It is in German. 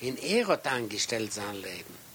in er angestellt sein Leben.